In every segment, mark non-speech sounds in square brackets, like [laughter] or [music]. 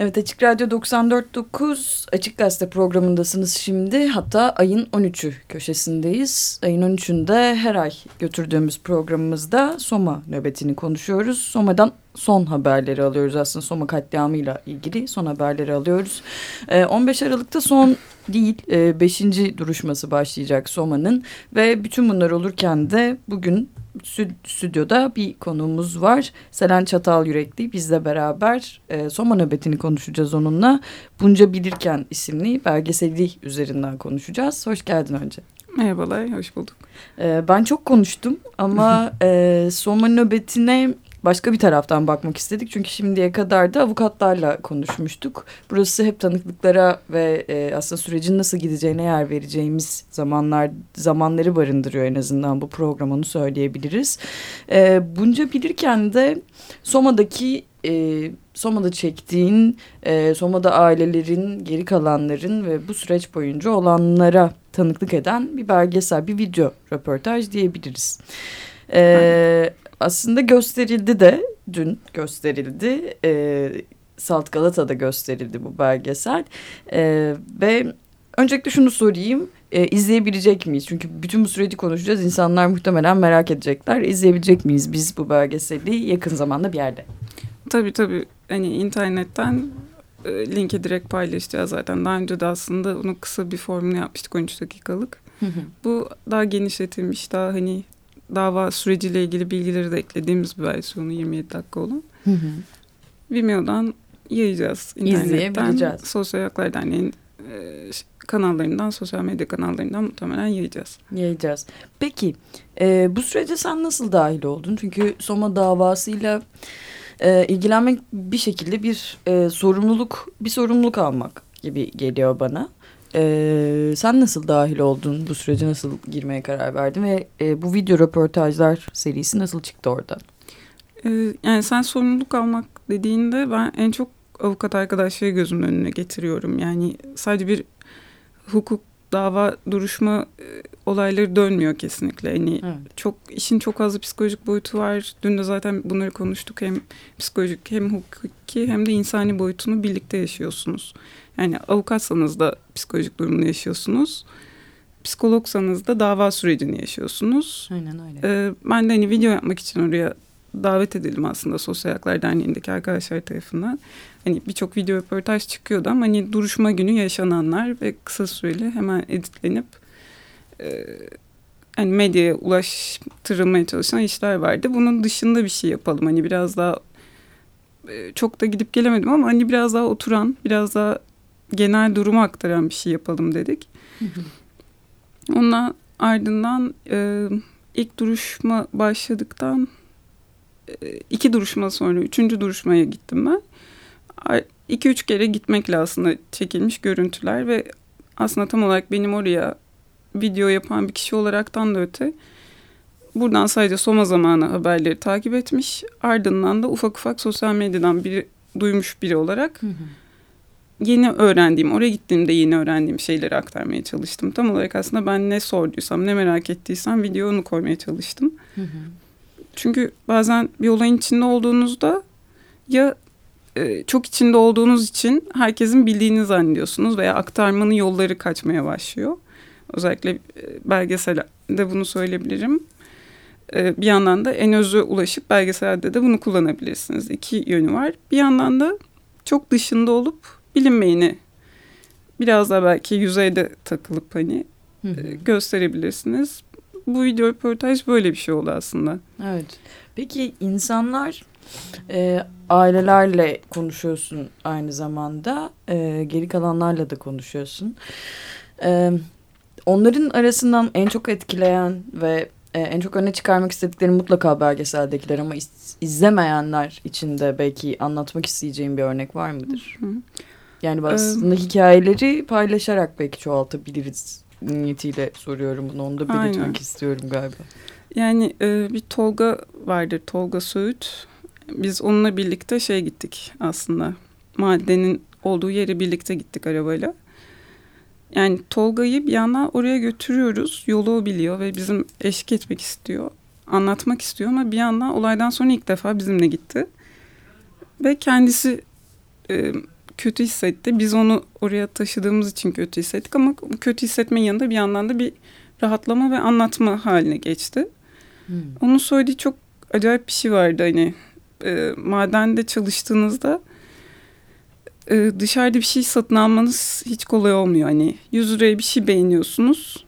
Evet Açık Radyo 94.9 Açık Gazete programındasınız şimdi. Hatta ayın 13'ü köşesindeyiz. Ayın 13'ünde her ay götürdüğümüz programımızda Soma nöbetini konuşuyoruz. Soma'dan son haberleri alıyoruz aslında Soma katliamıyla ilgili son haberleri alıyoruz. 15 Aralık'ta son değil 5. duruşması başlayacak Soma'nın ve bütün bunlar olurken de bugün stüdyoda bir konuğumuz var. Selen Çatal Yürekli bizle beraber e, Soma nöbetini konuşacağız onunla. Bunca Bilirken isimli belgeseli üzerinden konuşacağız. Hoş geldin önce. Merhabalar, hoş bulduk. E, ben çok konuştum ama [laughs] e, Soma nöbetine başka bir taraftan bakmak istedik. Çünkü şimdiye kadar da avukatlarla konuşmuştuk. Burası hep tanıklıklara ve e, aslında sürecin nasıl gideceğine yer vereceğimiz zamanlar zamanları barındırıyor en azından bu program onu söyleyebiliriz. E, bunca bilirken de Soma'daki e, Soma'da çektiğin, e, Soma'da ailelerin, geri kalanların ve bu süreç boyunca olanlara tanıklık eden bir belgesel, bir video röportaj diyebiliriz. E, aslında gösterildi de dün gösterildi. E, Salt Galata'da gösterildi bu belgesel. E, ve öncelikle şunu sorayım. E, izleyebilecek miyiz? Çünkü bütün bu süreci konuşacağız. İnsanlar muhtemelen merak edecekler. İzleyebilecek miyiz biz bu belgeseli yakın zamanda bir yerde? Tabii tabii. Hani internetten e, linki direkt paylaşacağız zaten. Daha önce de aslında onun kısa bir formunu yapmıştık 13 dakikalık. Bu daha genişletilmiş, daha hani dava süreciyle ilgili bilgileri de eklediğimiz bir versiyonu 27 dakika olan. Hı hı. Vimeo'dan yayacağız. internetten. Sosyal Haklar Derneği'nin e, kanallarından, sosyal medya kanallarından muhtemelen yayacağız. Yayacağız. Peki e, bu sürece sen nasıl dahil oldun? Çünkü Soma davasıyla e, ilgilenmek bir şekilde bir e, sorumluluk, bir sorumluluk almak gibi geliyor bana. Ee, sen nasıl dahil oldun? Bu sürece nasıl girmeye karar verdin? Ve e, bu video röportajlar serisi nasıl çıktı orada? Ee, yani sen sorumluluk almak dediğinde ben en çok avukat arkadaşları gözümün önüne getiriyorum. Yani sadece bir hukuk dava duruşma e, olayları dönmüyor kesinlikle. Yani evet. çok işin çok az psikolojik boyutu var. Dün de zaten bunları konuştuk. Hem psikolojik hem hukuki hem de insani boyutunu birlikte yaşıyorsunuz. Yani avukatsanız da psikolojik durumunu yaşıyorsunuz. Psikologsanız da dava sürecini yaşıyorsunuz. Aynen öyle. Ee, ben de hani video yapmak için oraya davet edildim aslında Sosyal Haklar Derneği'ndeki arkadaşlar tarafından. Hani birçok video röportaj çıkıyordu ama hani duruşma günü yaşananlar ve kısa süreli hemen editlenip e, hani medyaya ulaştırılmaya çalışan işler vardı. Bunun dışında bir şey yapalım. Hani biraz daha e, çok da gidip gelemedim ama hani biraz daha oturan, biraz daha genel durumu aktaran bir şey yapalım dedik. Ondan ardından e, ilk duruşma başladıktan e, iki duruşma sonra üçüncü duruşmaya gittim ben. İki üç kere gitmekle aslında çekilmiş görüntüler ve aslında tam olarak benim oraya video yapan bir kişi olaraktan da öte buradan sadece Soma zamanı haberleri takip etmiş. Ardından da ufak ufak sosyal medyadan biri duymuş biri olarak hı hı yeni öğrendiğim, oraya gittiğimde yeni öğrendiğim şeyleri aktarmaya çalıştım. Tam olarak aslında ben ne sorduysam, ne merak ettiysem video onu koymaya çalıştım. Hı hı. Çünkü bazen bir olayın içinde olduğunuzda ya e, çok içinde olduğunuz için herkesin bildiğini zannediyorsunuz veya aktarmanın yolları kaçmaya başlıyor. Özellikle e, belgeselde bunu söyleyebilirim. E, bir yandan da en özü ulaşıp belgeselde de bunu kullanabilirsiniz. İki yönü var. Bir yandan da çok dışında olup bilinmeyeni biraz da belki yüzeyde takılıp hani hı hı. E, gösterebilirsiniz. Bu video röportaj böyle bir şey oldu aslında. Evet. Peki insanlar e, ailelerle konuşuyorsun aynı zamanda. E, geri kalanlarla da konuşuyorsun. E, onların arasından en çok etkileyen ve e, en çok öne çıkarmak istedikleri mutlaka belgeseldekiler ama iz, izlemeyenler için de belki anlatmak isteyeceğim bir örnek var mıdır? Hı hı. Yani aslında ee, hikayeleri paylaşarak belki çoğaltabiliriz niyetiyle soruyorum bunu. Onu da belirtmek aynen. istiyorum galiba. Yani e, bir Tolga vardır, Tolga Söğüt. Biz onunla birlikte şey gittik aslında. Madenin olduğu yere birlikte gittik arabayla. Yani Tolga'yı bir yana oraya götürüyoruz. Yolu o biliyor ve bizim eşlik etmek istiyor. Anlatmak istiyor ama bir yandan olaydan sonra ilk defa bizimle gitti. Ve kendisi e, kötü hissetti. Biz onu oraya taşıdığımız için kötü hissettik ama kötü hissetmenin yanında bir yandan da bir rahatlama ve anlatma haline geçti. Hmm. Onun söylediği çok acayip bir şey vardı hani e, madende çalıştığınızda e, dışarıda bir şey satın almanız hiç kolay olmuyor. Hani 100 liraya bir şey beğeniyorsunuz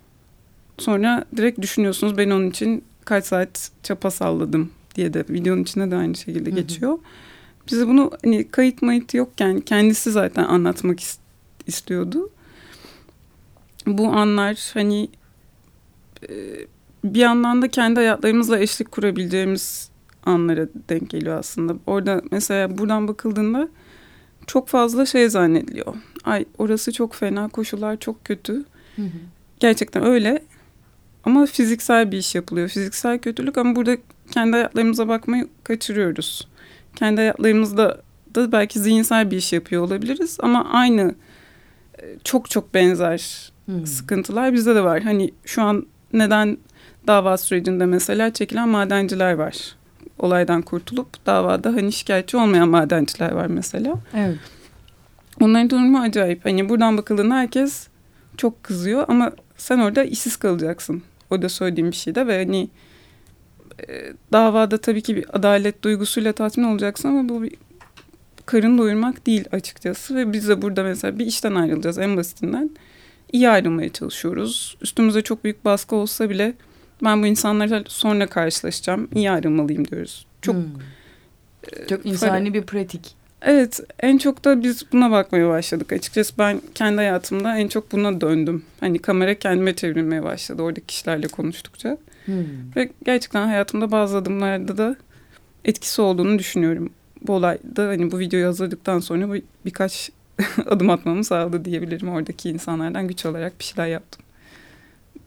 sonra direkt düşünüyorsunuz ben onun için kaç saat çapa salladım diye de videonun içinde de aynı şekilde geçiyor. Hı hı. Bize bunu hani kayıt mayıt yokken kendisi zaten anlatmak istiyordu. Bu anlar hani bir yandan da kendi hayatlarımızla eşlik kurabileceğimiz anlara denk geliyor aslında. Orada mesela buradan bakıldığında çok fazla şey zannediliyor. Ay orası çok fena, koşullar çok kötü. Hı hı. Gerçekten öyle. Ama fiziksel bir iş yapılıyor. Fiziksel kötülük ama burada kendi hayatlarımıza bakmayı kaçırıyoruz. Kendi hayatlarımızda da belki zihinsel bir iş yapıyor olabiliriz ama aynı e, çok çok benzer hmm. sıkıntılar bizde de var. Hani şu an neden dava sürecinde mesela çekilen madenciler var. Olaydan kurtulup davada hani şikayetçi olmayan madenciler var mesela. Evet. Onların durumu acayip. Hani buradan bakıldığında herkes çok kızıyor ama sen orada işsiz kalacaksın. O da söylediğim bir şey de ve hani davada tabii ki bir adalet duygusuyla tatmin olacaksın ama bu bir karın doyurmak değil açıkçası ve biz de burada mesela bir işten ayrılacağız en basitinden. iyi ayrılmaya çalışıyoruz. Üstümüze çok büyük baskı olsa bile ben bu insanlarla sonra karşılaşacağım. iyi ayrılmalıyım diyoruz. Çok hmm. E, çok insani bir pratik. Evet en çok da biz buna bakmaya başladık açıkçası ben kendi hayatımda en çok buna döndüm. Hani kamera kendime çevrilmeye başladı oradaki kişilerle konuştukça. Hmm. Ve gerçekten hayatımda bazı adımlarda da etkisi olduğunu düşünüyorum. Bu olayda hani bu videoyu hazırladıktan sonra bu birkaç [laughs] adım atmamı sağladı diyebilirim. Oradaki insanlardan güç olarak bir şeyler yaptım.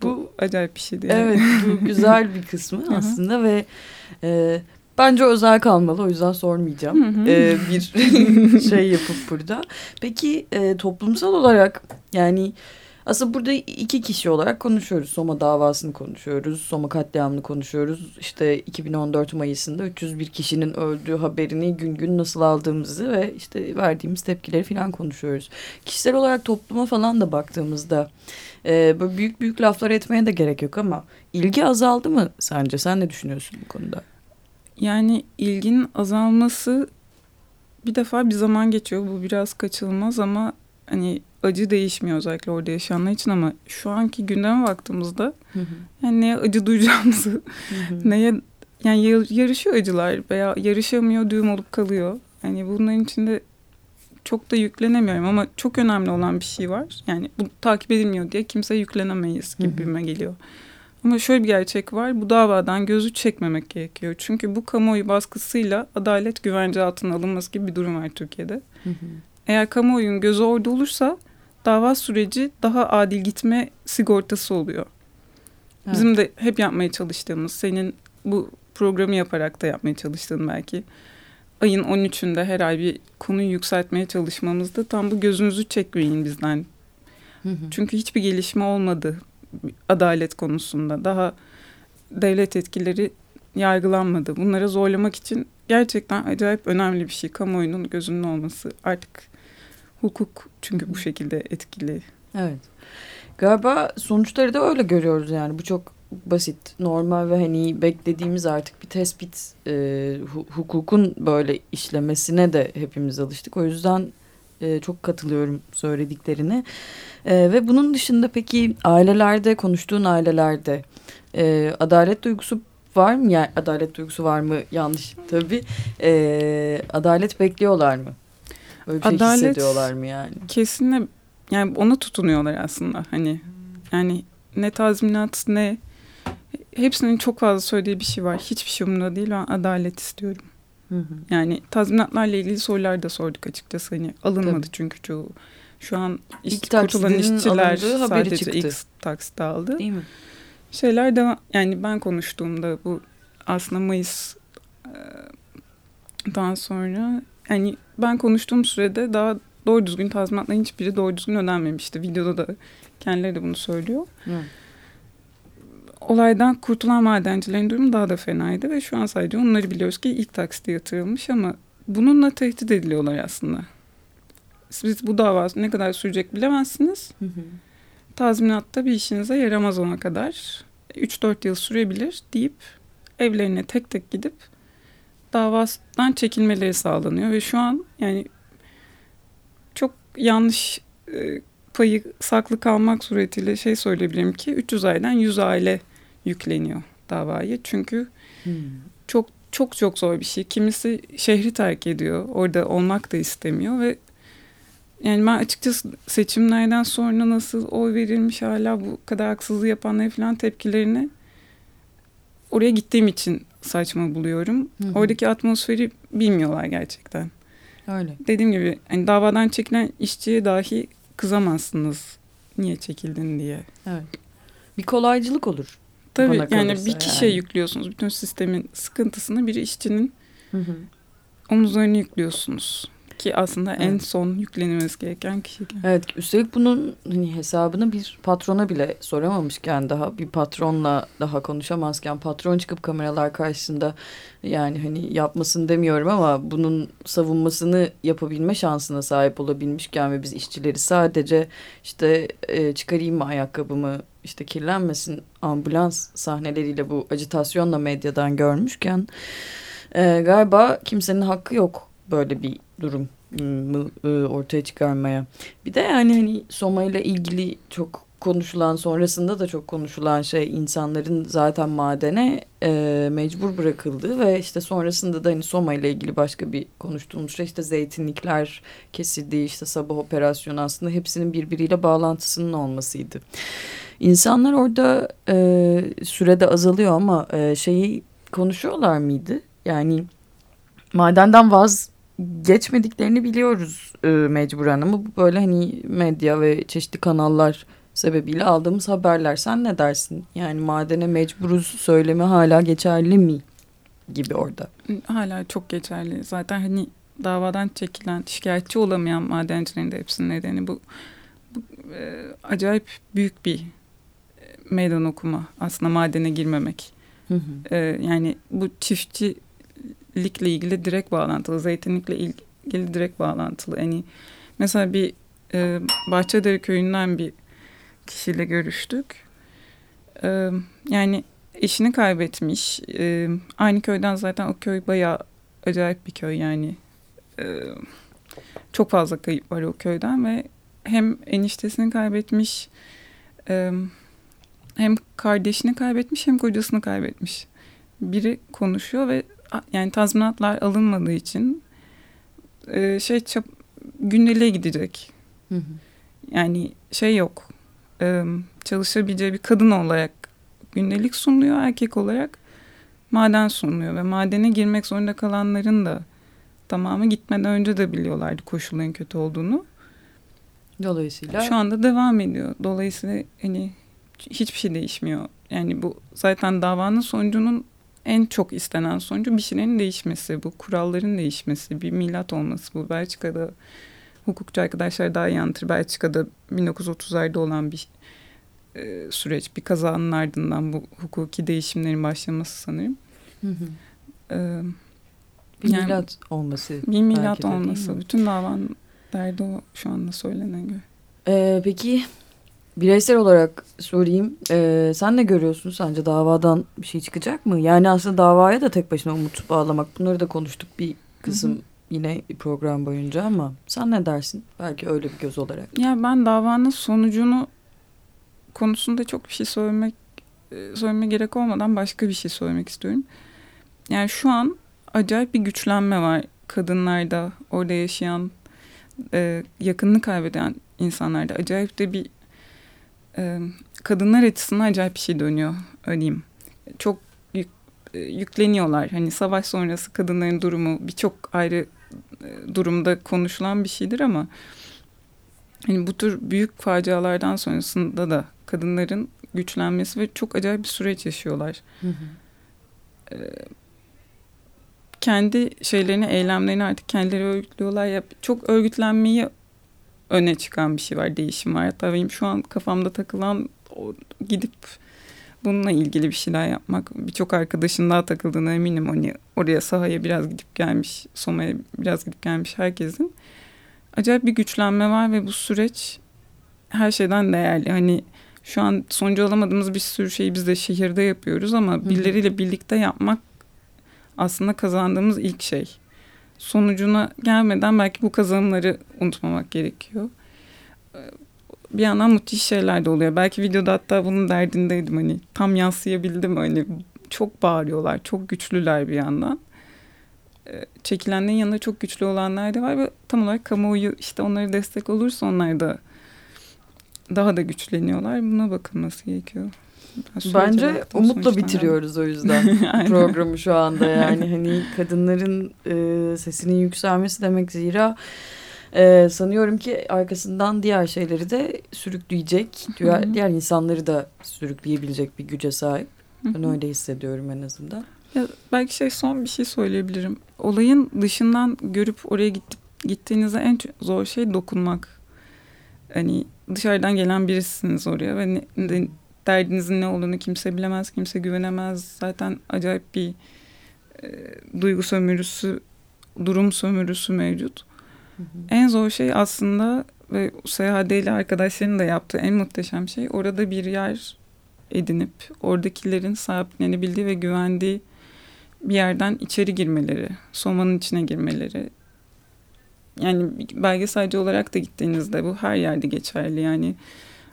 Bu, bu acayip bir şeydi. Yani. Evet bu [laughs] güzel bir kısmı aslında ve... E, Bence özel kalmalı o yüzden sormayacağım. Ee, bir [laughs] şey yapıp burada. Peki e, toplumsal olarak yani aslında burada iki kişi olarak konuşuyoruz. Soma davasını konuşuyoruz. Soma katliamını konuşuyoruz. İşte 2014 Mayıs'ında 301 kişinin öldüğü haberini gün gün nasıl aldığımızı ve işte verdiğimiz tepkileri falan konuşuyoruz. Kişisel olarak topluma falan da baktığımızda e, böyle büyük büyük laflar etmeye de gerek yok ama ilgi azaldı mı sence? Sen ne düşünüyorsun bu konuda? Yani ilginin azalması bir defa bir zaman geçiyor. Bu biraz kaçılmaz ama hani acı değişmiyor özellikle orada yaşayanlar için ama şu anki gündeme baktığımızda hı hı. yani neye acı duyacağımızı hı hı. neye yani yarışıyor acılar veya yarışamıyor düğüm olup kalıyor. Yani bunların içinde çok da yüklenemiyorum ama çok önemli olan bir şey var. Yani bu takip edilmiyor diye kimse yüklenemeyiz gibime geliyor. Ama şöyle bir gerçek var. Bu davadan gözü çekmemek gerekiyor. Çünkü bu kamuoyu baskısıyla adalet güvence altına alınması gibi bir durum var Türkiye'de. Hı hı. Eğer kamuoyunun gözü orada olursa dava süreci daha adil gitme sigortası oluyor. Evet. Bizim de hep yapmaya çalıştığımız, senin bu programı yaparak da yapmaya çalıştığın belki. Ayın 13'ünde her ay bir konuyu yükseltmeye çalışmamızda tam bu gözünüzü çekmeyin bizden. Hı hı. Çünkü hiçbir gelişme olmadı adalet konusunda. Daha devlet etkileri yargılanmadı. Bunları zorlamak için gerçekten acayip önemli bir şey. Kamuoyunun gözünün olması artık hukuk çünkü bu şekilde etkili. Evet. Galiba sonuçları da öyle görüyoruz yani. Bu çok basit, normal ve hani beklediğimiz artık bir tespit e, hukukun böyle işlemesine de hepimiz alıştık. O yüzden e, çok katılıyorum söylediklerine. E, ve bunun dışında peki ailelerde, konuştuğun ailelerde e, adalet duygusu var mı? Yani adalet duygusu var mı? Yanlış tabii. E, adalet bekliyorlar mı? Böyle bir şey adalet, hissediyorlar mı yani? Kesinlikle yani ona tutunuyorlar aslında. Hani yani ne tazminat ne hepsinin çok fazla söylediği bir şey var. Hiçbir şey umurumda değil. Ben adalet istiyorum. Hı hı. Yani tazminatlarla ilgili sorular da sorduk açıkçası. Hani alınmadı Tabii. çünkü çoğu. Şu an ilk kurtulan işçiler sadece çıktı. ilk taksit aldı. Değil mi? Şeyler de yani ben konuştuğumda bu aslında Mayıs daha sonra yani ben konuştuğum sürede daha doğru düzgün tazminatların hiçbiri doğru düzgün ödenmemişti. Videoda da kendileri de bunu söylüyor. Hı olaydan kurtulan madencilerin durumu daha da fenaydı ve şu an sadece onları biliyoruz ki ilk taksite yatırılmış ama bununla tehdit ediliyorlar aslında. siz bu dava ne kadar sürecek bilemezsiniz. Hı hı. Tazminatta bir işinize yaramaz ona kadar. 3-4 yıl sürebilir deyip evlerine tek tek gidip davasından çekilmeleri sağlanıyor ve şu an yani çok yanlış e, payı saklı kalmak suretiyle şey söyleyebilirim ki 300 aileden 100 aile yükleniyor davayı. Çünkü Hmm. çok çok çok zor bir şey. Kimisi şehri terk ediyor. Orada olmak da istemiyor ve yani ben açıkçası seçimlerden sonra nasıl oy verilmiş hala bu kadar haksızlığı yapanlara falan tepkilerini oraya gittiğim için saçma buluyorum. Hı hı. Oradaki atmosferi bilmiyorlar gerçekten. Öyle. Dediğim gibi hani davadan çekilen işçiye dahi kızamazsınız niye çekildin diye. Evet. Bir kolaycılık olur. Tabii yani bir kişiye yani. yüklüyorsunuz. Bütün sistemin sıkıntısını bir işçinin Hı hı. omuzlarına yüklüyorsunuz. Ki aslında en Evet. son yüklenilmesi gereken kişi. Evet üstelik bunun hani hesabını bir patrona bile soramamışken daha bir patronla daha konuşamazken patron çıkıp kameralar karşısında yani hani yapmasın demiyorum ama bunun savunmasını yapabilme şansına sahip olabilmişken ve biz işçileri sadece işte e, çıkarayım mı ayakkabımı işte kirlenmesin ambulans sahneleriyle bu acitasyonla medyadan görmüşken e, galiba kimsenin hakkı yok böyle bir durum e, ortaya çıkarmaya. Bir de yani hani Soma ile ilgili çok konuşulan sonrasında da çok konuşulan şey insanların zaten madene e, mecbur bırakıldığı ve işte sonrasında da hani Soma ile ilgili başka bir konuştuğumuz şey işte zeytinlikler kesildiği işte sabah operasyonu aslında hepsinin birbiriyle bağlantısının olmasıydı. İnsanlar orada e, sürede azalıyor ama e, şeyi konuşuyorlar mıydı? Yani madenden vaz geçmediklerini biliyoruz e, mecburen ama bu böyle hani medya ve çeşitli kanallar sebebiyle aldığımız haberler. Sen ne dersin? Yani madene mecburuz söylemi hala geçerli mi gibi orada? Hala çok geçerli. Zaten hani davadan çekilen, şikayetçi olamayan madencilerin de hepsinin nedeni bu. bu e, acayip büyük bir e, meydan okuma aslında madene girmemek. Hı hı. E, yani bu çiftçilikle ilgili direkt bağlantılı, zeytinlikle ilgili direkt bağlantılı. Yani mesela bir e, Bahçedere köyünden bir kişiyle görüştük. E, yani eşini kaybetmiş. E, aynı köyden zaten o köy bayağı acayip bir köy yani. E, çok fazla kayıp var o köyden ve hem eniştesini kaybetmiş, e, hem kardeşini kaybetmiş hem kocasını kaybetmiş. Biri konuşuyor ve yani tazminatlar alınmadığı için e, şey çap, gündeliğe gidecek. Hı hı. Yani şey yok. e, çalışabileceği bir kadın olarak gündelik sunuluyor. Erkek olarak maden sunuluyor. Ve madene girmek zorunda kalanların da tamamı gitmeden önce de biliyorlardı koşulların kötü olduğunu. Dolayısıyla Şu anda devam ediyor. Dolayısıyla hani hiçbir şey değişmiyor. Yani bu zaten davanın sonucunun en çok istenen sonucu bir şeylerin değişmesi, bu kuralların değişmesi, bir milat olması. Bu Belçika'da hukukçu arkadaşlar daha iyi anlatır. Belçika'da 1930'larda olan bir e, süreç. Bir kazanın ardından bu hukuki değişimlerin başlaması sanırım. Hı hı. E, bir Yani- milat olması. bir milat de olması. Bütün davanın derdi o şu anda söylenen göre. Ee, peki bireysel olarak sorayım. Ee, sen ne görüyorsun? Sence davadan bir şey çıkacak mı? Yani aslında davaya da tek başına umut bağlamak. Bunları da konuştuk bir kısım Hı hı. yine program boyunca ama sen ne dersin? Belki öyle bir göz olarak. Ya ben davanın sonucunu konusunda çok bir şey söylemek e, söyleme gerek olmadan başka bir şey söylemek istiyorum. Yani şu an acayip bir güçlenme var kadınlarda, orada yaşayan, e, yakınını kaybeden insanlarda. Acayip de bir e, kadınlar açısından acayip bir şey dönüyor, öyle diyeyim. Çok yük- e, yükleniyorlar. Hani savaş sonrası kadınların durumu birçok ayrı e, durumda konuşulan bir şeydir ama hani bu tür büyük facialardan sonrasında da kadınların güçlenmesi ve çok acayip bir süreç yaşıyorlar. Hı hı. Kendi şeylerini, eylemlerini artık kendileri örgütlüyorlar. Ya, çok örgütlenmeyi öne çıkan bir şey var, değişim var. Hatta benim şu an kafamda takılan o, gidip bununla ilgili bir şeyler yapmak. Birçok arkadaşın daha takıldığına eminim. Hani oraya sahaya biraz gidip gelmiş, Soma'ya biraz gidip gelmiş herkesin. acayip bir güçlenme var ve bu süreç her şeyden değerli. Hani şu an sonucu alamadığımız bir sürü şeyi biz de şehirde yapıyoruz ama birileriyle birlikte yapmak aslında kazandığımız ilk şey. Sonucuna gelmeden belki bu kazanımları unutmamak gerekiyor. Bir yandan müthiş şeyler de oluyor. Belki videoda hatta bunun derdindeydim hani tam yansıyabildim hani çok bağırıyorlar, çok güçlüler bir yandan. Çekilenlerin yanında çok güçlü olanlar da var ve tam olarak kamuoyu işte onları destek olursa onlar da daha da güçleniyorlar. Buna bakılması gerekiyor. Bence umutla bitiriyoruz o [laughs] yüzden programı şu anda yani hani kadınların e, sesinin yükselmesi demek zira e, sanıyorum ki arkasından diğer şeyleri de sürükleyecek diğer, diğer insanları da sürükleyebilecek bir güce sahip. Ben öyle hissediyorum en azından. Ya belki şey son bir şey söyleyebilirim. Olayın dışından görüp oraya gittiğinizde en zor şey dokunmak. Hani dışarıdan gelen birisiniz oraya ve ne, ne, derdinizin ne olduğunu kimse bilemez, kimse güvenemez. Zaten acayip bir e, duygu sömürüsü, durum sömürüsü mevcut. Hı hı. En zor şey aslında ve SHD ile arkadaşların da yaptığı en muhteşem şey orada bir yer edinip oradakilerin sahiplenebildiği ve güvendiği bir yerden içeri girmeleri, somanın içine girmeleri. Yani belgeselci olarak da gittiğinizde bu her yerde geçerli. Yani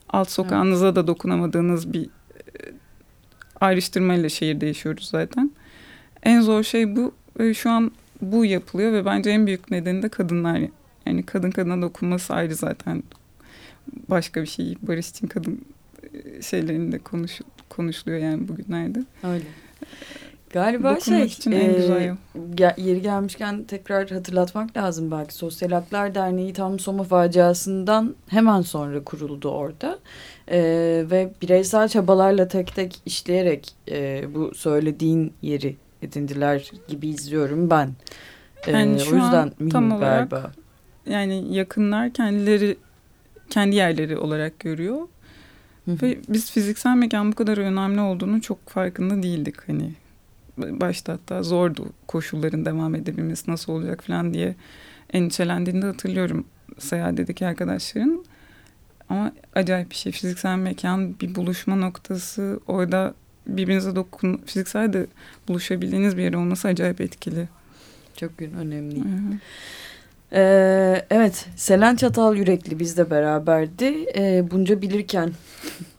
alt sokağınıza evet. da dokunamadığınız bir e, ayrıştırmayla şehirde yaşıyoruz zaten. En zor şey bu. Şu an bu yapılıyor ve bence en büyük nedeni de kadınlar. Yani kadın kadına dokunması ayrı zaten başka bir şey. Barış için kadın e, şeylerinde konuş, konuşuluyor yani bugünlerde. Öyle. Galiba şey için en güzel e, yeri gelmişken tekrar hatırlatmak lazım belki. Sosyal Haklar Derneği tam Soma faciasından hemen sonra kuruldu orada. E, ve bireysel çabalarla tek tek işleyerek e, bu söylediğin yeri edindiler gibi izliyorum ben. E, yani şu o yüzden an tam olarak galiba. yani yakınlar kendileri kendi yerleri olarak görüyor. Hı hı. Ve biz fiziksel mekan bu kadar önemli olduğunu çok farkında değildik hani başta hatta zordu koşulların devam edebilmesi nasıl olacak falan diye endişelendiğinde hatırlıyorum seyahatteki arkadaşların. Ama acayip bir şey. Fiziksel mekan bir buluşma noktası. Orada birbirinize dokun, fiziksel de buluşabildiğiniz bir yer olması acayip etkili. Çok önemli. Hı hı. Ee, evet, Selen Çatal Yürekli bizle beraberdi. Ee, Bunca Bilirken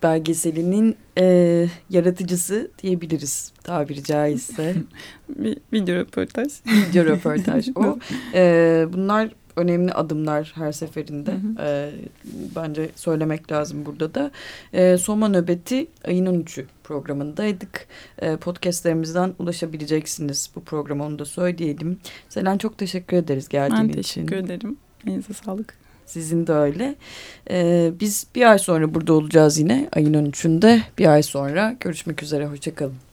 belgeselinin e, yaratıcısı diyebiliriz tabiri caizse. [laughs] Bir video röportaj. Video röportaj o. [laughs] Ee, bunlar önemli adımlar her seferinde. Hı hı. E, bence söylemek lazım burada da. E, Soma Nöbeti ayın 13'ü programındaydık. E, podcastlerimizden ulaşabileceksiniz bu programı onu da söyleyelim. Selen çok teşekkür ederiz geldiğin için. Ben teşekkür için. ederim. Elinize sağlık. Sizin de öyle. Ee, biz bir ay sonra burada olacağız yine ayın 13'ünde. Bir ay sonra görüşmek üzere. Hoşçakalın.